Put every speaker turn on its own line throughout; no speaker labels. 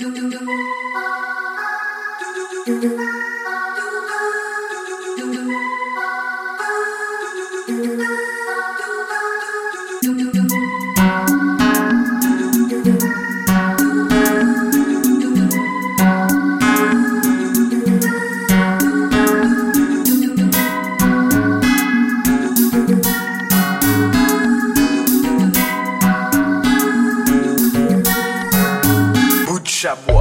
do do chamou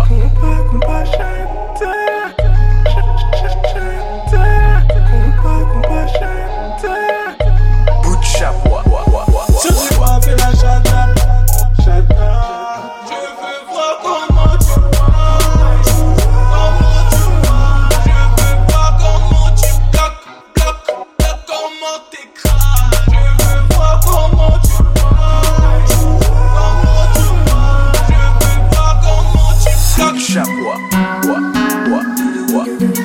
what, what,
what.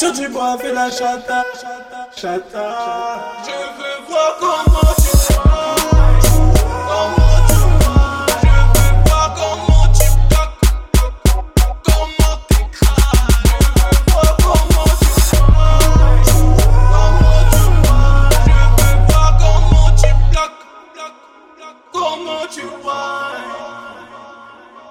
Tu vois, fait la chata, chata, chata. Je veux voir comment tu vois. Comment tu vois, je veux voir comment tu te plaques. Comment tu craques. Je veux voir comment tu te. Comment tu vois, je veux voir comment tu te. Comment tu vois.